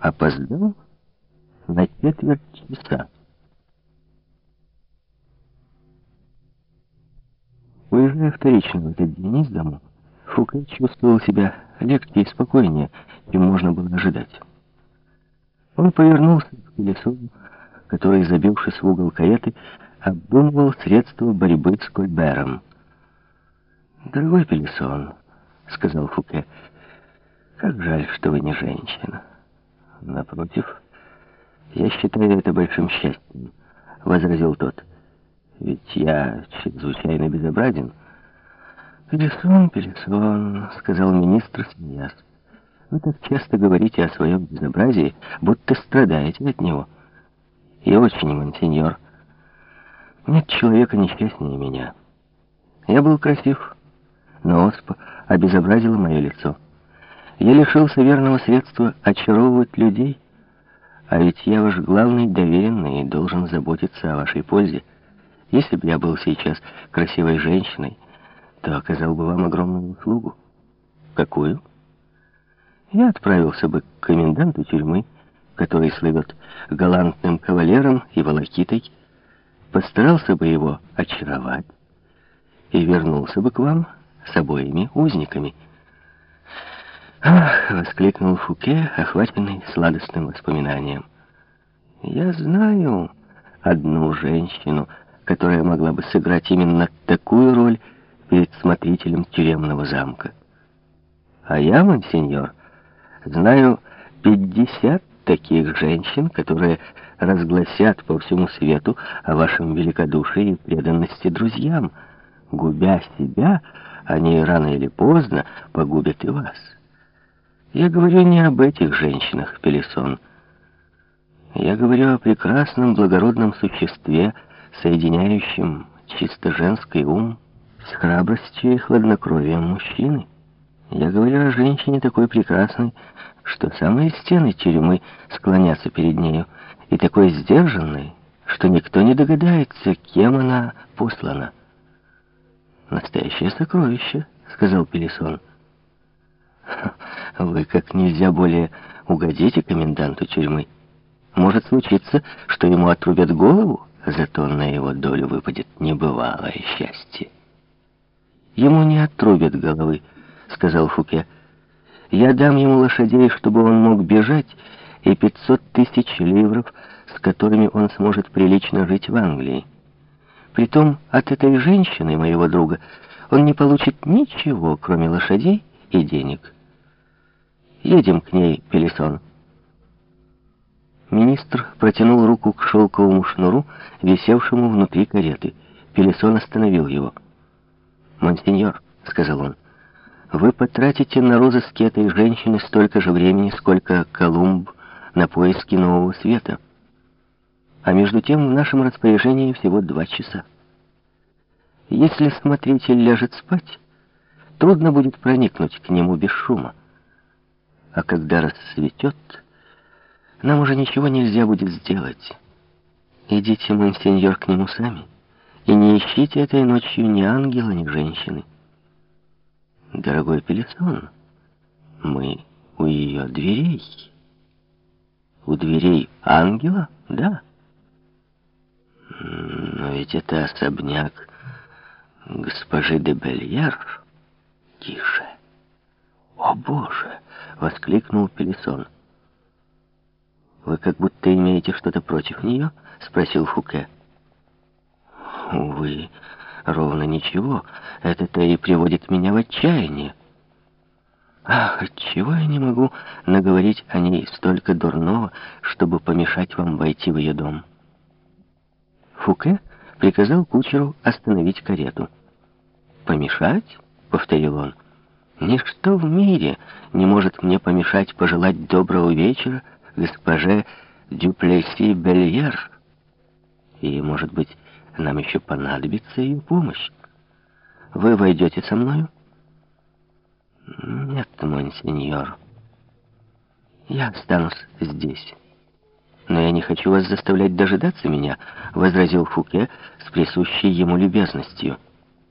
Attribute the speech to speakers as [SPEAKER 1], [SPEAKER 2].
[SPEAKER 1] опоздал на четверть часа. Уезжая вторично в этот день из дома, Фуке чувствовал себя легче и спокойнее, чем можно было ожидать. Он повернулся к Пелесону, который, забившись в угол каюты, обдумывал средства борьбы с Кольбером. «Дорогой Пелесон», — сказал Фуке, — «как жаль, что вы не женщина». «Напротив, я считаю это большим счастьем», — возразил тот. «Ведь я чрезвычайно безобразен». «Пелесон, Пелесон», — сказал министр, смеясь. «Вы так часто говорите о своем безобразии, будто страдаете от него». «И очень, монсеньор. Нет человека несчастнее меня. Я был красив, но оспа обезобразила мое лицо». Я лишился верного средства очаровывать людей, а ведь я ваш главный доверенный и должен заботиться о вашей пользе. Если бы я был сейчас красивой женщиной, то оказал бы вам огромную услугу. Какую? Я отправился бы к коменданту тюрьмы, который слывет галантным кавалером и волокитой, постарался бы его очаровать и вернулся бы к вам с обоими узниками — «Ах!» — воскликнул Фуке, охваченный сладостным воспоминанием. «Я знаю одну женщину, которая могла бы сыграть именно такую роль перед смотрителем тюремного замка. А я, монсеньор, знаю пятьдесят таких женщин, которые разгласят по всему свету о вашем великодушии и преданности друзьям. Губя себя, они рано или поздно погубят и вас». Я говорю не об этих женщинах, Пелесон. Я говорю о прекрасном, благородном существе, соединяющем чисто женский ум с храбростью и хладнокровием мужчины. Я говорю о женщине такой прекрасной, что самые стены тюрьмы склонятся перед нею, и такой сдержанной, что никто не догадается, кем она послана. «Настоящее сокровище», — сказал Пелесон. Вы как нельзя более угодите коменданту тюрьмы. Может случиться, что ему отрубят голову, зато на его долю выпадет небывалое счастье. Ему не отрубят головы, сказал Фуке. Я дам ему лошадей, чтобы он мог бежать, и пятьсот тысяч ливров, с которыми он сможет прилично жить в Англии. Притом от этой женщины, моего друга, он не получит ничего, кроме лошадей и денег. Едем к ней, Пелесон. Министр протянул руку к шелковому шнуру, висевшему внутри кареты. Пелесон остановил его. «Монсеньор», — сказал он, — «вы потратите на розыски этой женщины столько же времени, сколько Колумб на поиски нового света. А между тем в нашем распоряжении всего два часа. Если смотритель ляжет спать, трудно будет проникнуть к нему без шума. А когда рассветет, нам уже ничего нельзя будет сделать. Идите, монсеньор, к нему сами, и не ищите этой ночью ни ангела, ни женщины. Дорогой Пелесон, мы у ее дверей. У дверей ангела? Да. Но ведь это особняк госпожи де Бельяр. Тише. О, Боже! — воскликнул Пелесон. «Вы как будто имеете что-то против нее?» — спросил Фуке. «Увы, ровно ничего. Это-то и приводит меня в отчаяние. Ах, отчего я не могу наговорить о ней столько дурного, чтобы помешать вам войти в ее дом?» Фуке приказал кучеру остановить карету. «Помешать?» — повторил он. Ничто в мире не может мне помешать пожелать доброго вечера госпоже Дюплеси Бельер. И, может быть, нам еще понадобится ее помощь. Вы войдете со мною? Нет, монсеньор. Я останусь здесь. Но я не хочу вас заставлять дожидаться меня, возразил Фуке с присущей ему любезностью.